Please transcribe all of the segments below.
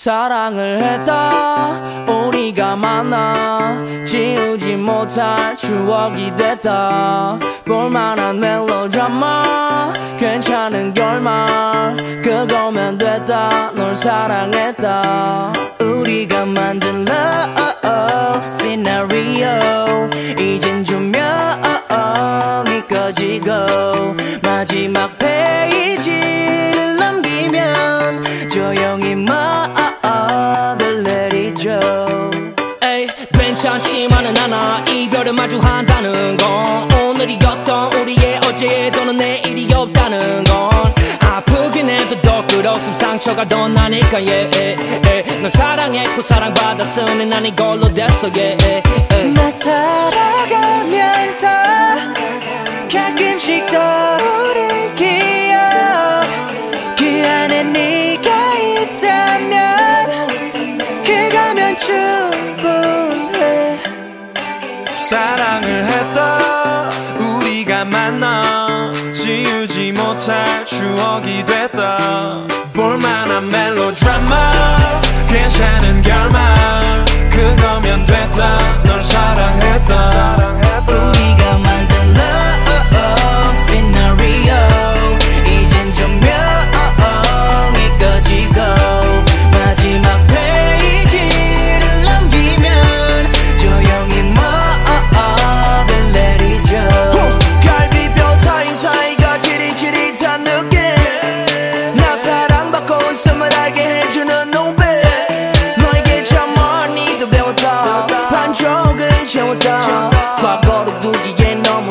사랑을 했다. 우리가 만나 지우지 못할 추억이 됐다. 볼만한 멜로드라마 괜찮은 결말 그거면 됐다. 널 사랑했다. 우리가 만든 love scenario. 이젠 조명이 꺼지고 마지막 괜찮지만은 않아 이별을 마주한다는 건 오늘이었던 우리의 어제 또는 내일이 없다는 건 아프긴 해도 더 끌었음 상처가 더 나니까 yeah, yeah, yeah. 넌 사랑했고 사랑받았으니 난 이걸로 됐어 yeah, yeah, yeah. 나 살아가면서 가끔씩 떠 사랑을 했다. 우리가 만나 지우지 못할 추억이 됐다. 볼만한 멜로드라마 괜찮은 결말 그거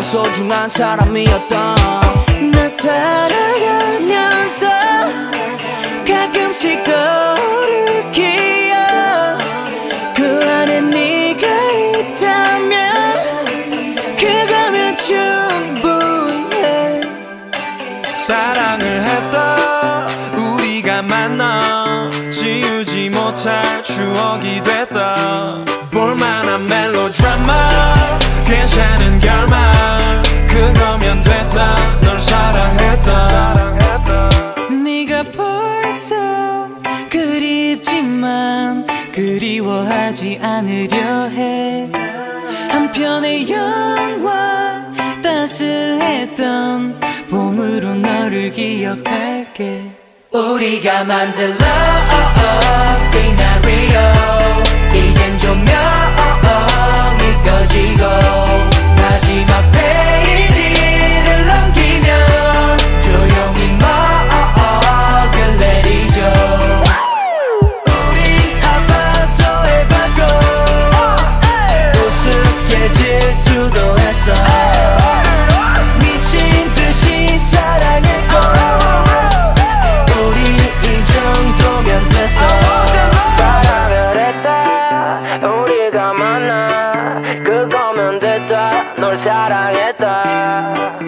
소중한 사람이었다 나 살아가면서 가끔씩 떠오를 기억. 그 안에 네가 있다면 그거면 충분해. 사랑을 했다. 우리가 만나 지우지 못할 추억이 됐다 그리워하지 않으려 해. 한편의 영화 따스했던 봄으로 너를 기억할게. 우리가 만든 love 우리가 만나 그거면 됐다. 널 사랑했다